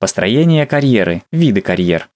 Построение карьеры, виды карьер.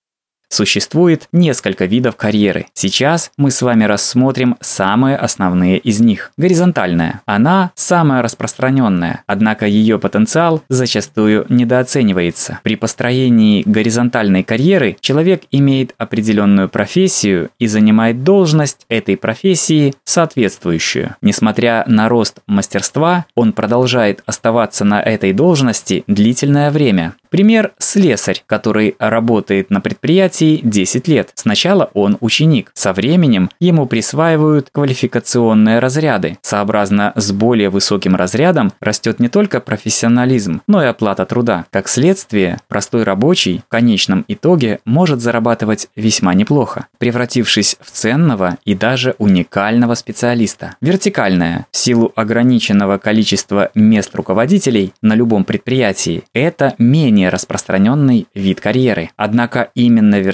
Существует несколько видов карьеры. Сейчас мы с вами рассмотрим самые основные из них. Горизонтальная. Она самая распространенная, однако ее потенциал зачастую недооценивается. При построении горизонтальной карьеры человек имеет определенную профессию и занимает должность этой профессии соответствующую. Несмотря на рост мастерства, он продолжает оставаться на этой должности длительное время. Пример – слесарь, который работает на предприятии 10 лет. Сначала он ученик. Со временем ему присваивают квалификационные разряды. Сообразно с более высоким разрядом растет не только профессионализм, но и оплата труда. Как следствие, простой рабочий в конечном итоге может зарабатывать весьма неплохо, превратившись в ценного и даже уникального специалиста. Вертикальная. В силу ограниченного количества мест руководителей на любом предприятии, это менее распространенный вид карьеры. Однако именно вертикальная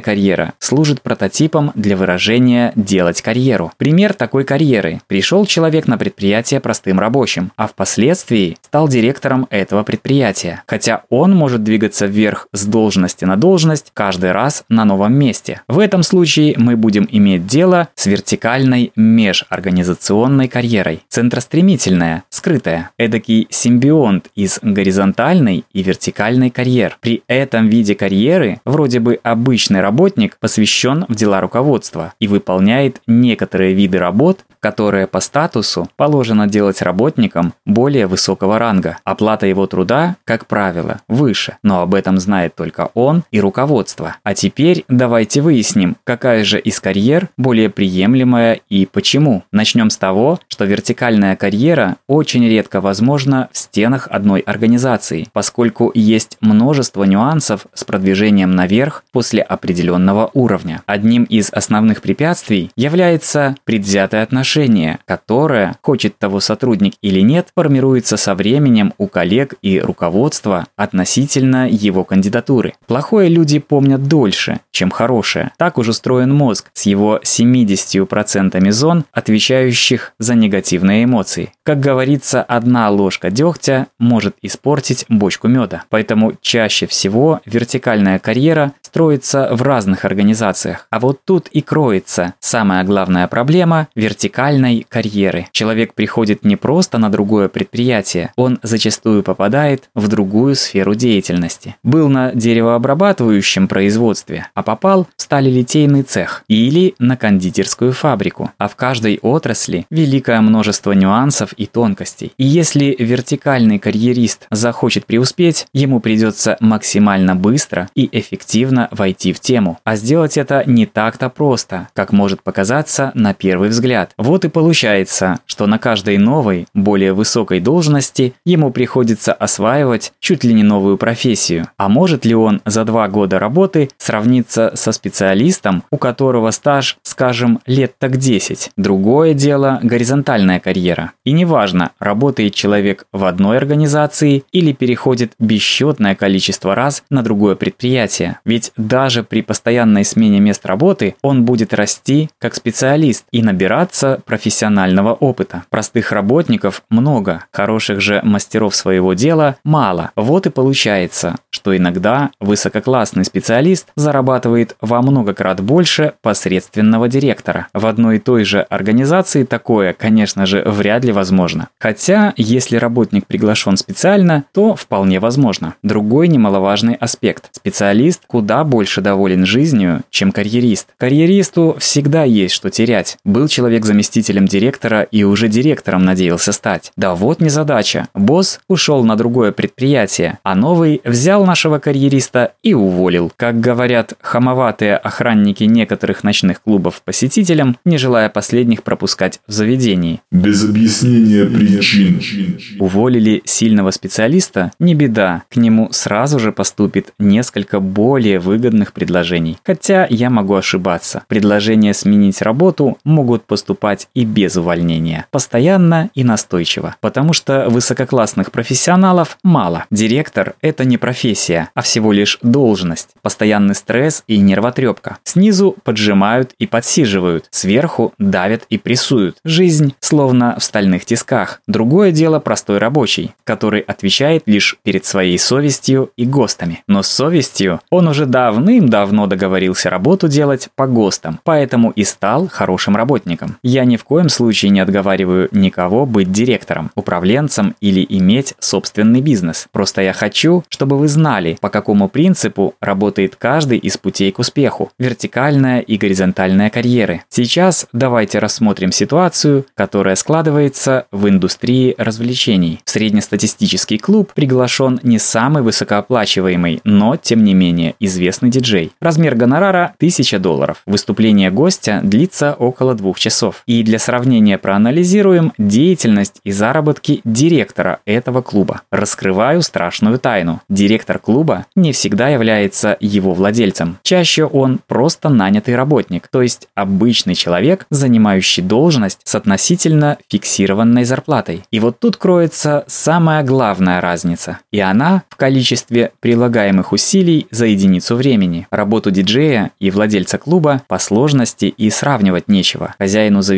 карьера служит прототипом для выражения «делать карьеру». Пример такой карьеры. Пришел человек на предприятие простым рабочим, а впоследствии стал директором этого предприятия. Хотя он может двигаться вверх с должности на должность каждый раз на новом месте. В этом случае мы будем иметь дело с вертикальной межорганизационной карьерой. Центростремительная, скрытая, эдакий симбионт из горизонтальной и вертикальной карьер. При этом виде карьеры вроде бы обычный работник посвящен в дела руководства и выполняет некоторые виды работ, которые по статусу положено делать работникам более высокого ранга. Оплата его труда, как правило, выше, но об этом знает только он и руководство. А теперь давайте выясним, какая же из карьер более приемлемая и почему. Начнем с того, что вертикальная карьера очень редко возможна в стенах одной организации, поскольку есть множество нюансов с продвижением наверх после определенного уровня. Одним из основных препятствий является предвзятое отношение, которое, хочет того сотрудник или нет, формируется со временем у коллег и руководства относительно его кандидатуры. Плохое люди помнят дольше, чем хорошее. Так уж устроен мозг с его 70% зон, отвечающих за негативные эмоции. Как говорится, одна ложка дегтя может испортить бочку меда. Поэтому чаще всего вертикальная карьера строится в разных организациях. А вот тут и кроется самая главная проблема вертикальной карьеры. Человек приходит не просто на другое предприятие, он зачастую попадает в другую сферу деятельности. Был на деревообрабатывающем производстве, а попал в сталелитейный цех или на кондитерскую фабрику. А в каждой отрасли великое множество нюансов и тонкостей. И если вертикальный карьерист захочет преуспеть, ему придется максимально быстро и эффективно войти в тему. А сделать это не так-то просто, как может показаться на первый взгляд. Вот и получается, что на каждой новой, более высокой должности ему приходится осваивать чуть ли не новую профессию. А может ли он за два года работы сравниться со специалистом, у которого стаж, скажем, лет так 10? Другое дело – горизонтальная карьера. И неважно, работает человек в одной организации или переходит бесчетное количество раз на другое предприятие. Ведь даже при постоянной смене мест работы он будет расти как специалист и набираться профессионального опыта. Простых работников много, хороших же мастеров своего дела мало. Вот и получается, что иногда высококлассный специалист зарабатывает во много крат больше посредственного директора. В одной и той же организации такое, конечно же, вряд ли возможно. Хотя, если работник приглашен специально, то вполне возможно. Другой немаловажный аспект. Специалист куда больше доволен жизнью, чем карьерист. Карьеристу всегда есть что терять. Был человек заместителем директора и уже директором надеялся стать. Да вот незадача. Босс ушел на другое предприятие, а новый взял нашего карьериста и уволил. Как говорят хамоватые охранники некоторых ночных клубов посетителям, не желая последних пропускать в заведении. Без объяснения причин. Уволили сильного специалиста? Не беда. К нему сразу же поступит несколько более выгодных предложений. Хотя я могу ошибаться. Предложения сменить работу могут поступать существовать и без увольнения. Постоянно и настойчиво. Потому что высококлассных профессионалов мало. Директор – это не профессия, а всего лишь должность. Постоянный стресс и нервотрепка. Снизу поджимают и подсиживают. Сверху давят и прессуют. Жизнь словно в стальных тисках. Другое дело простой рабочий, который отвечает лишь перед своей совестью и ГОСТами. Но с совестью он уже давным-давно договорился работу делать по ГОСТам, поэтому и стал хорошим работником. Я ни в коем случае не отговариваю никого быть директором, управленцем или иметь собственный бизнес. Просто я хочу, чтобы вы знали, по какому принципу работает каждый из путей к успеху – вертикальная и горизонтальная карьеры. Сейчас давайте рассмотрим ситуацию, которая складывается в индустрии развлечений. Среднестатистический клуб приглашен не самый высокооплачиваемый, но тем не менее известный диджей. Размер гонорара 1000 долларов. Выступление гостя длится около двух часов. И для сравнения проанализируем деятельность и заработки директора этого клуба. Раскрываю страшную тайну. Директор клуба не всегда является его владельцем. Чаще он просто нанятый работник, то есть обычный человек, занимающий должность с относительно фиксированной зарплатой. И вот тут кроется самая главная разница. И она в количестве прилагаемых усилий за единицу времени. Работу диджея и владельца клуба по сложности и сравнивать нечего. Хозяину заведения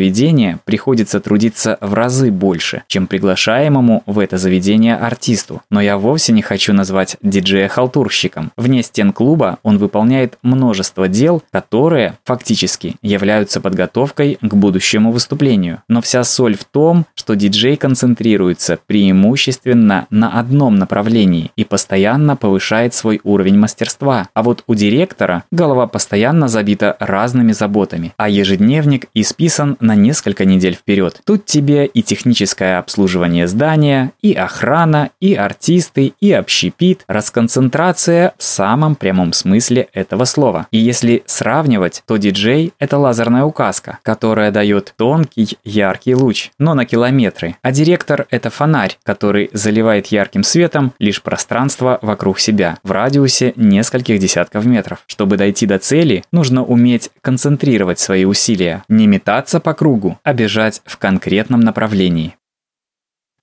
приходится трудиться в разы больше, чем приглашаемому в это заведение артисту. Но я вовсе не хочу назвать диджея халтурщиком. Вне стен клуба он выполняет множество дел, которые фактически являются подготовкой к будущему выступлению. Но вся соль в том, что диджей концентрируется преимущественно на одном направлении и постоянно повышает свой уровень мастерства. А вот у директора голова постоянно забита разными заботами, а ежедневник исписан на несколько недель вперед. Тут тебе и техническое обслуживание здания, и охрана, и артисты, и общепит, расконцентрация в самом прямом смысле этого слова. И если сравнивать, то диджей – это лазерная указка, которая дает тонкий яркий луч, но на километры, а директор – это фонарь, который заливает ярким светом лишь пространство вокруг себя в радиусе нескольких десятков метров. Чтобы дойти до цели, нужно уметь концентрировать свои усилия, не метаться по кругу, а бежать в конкретном направлении.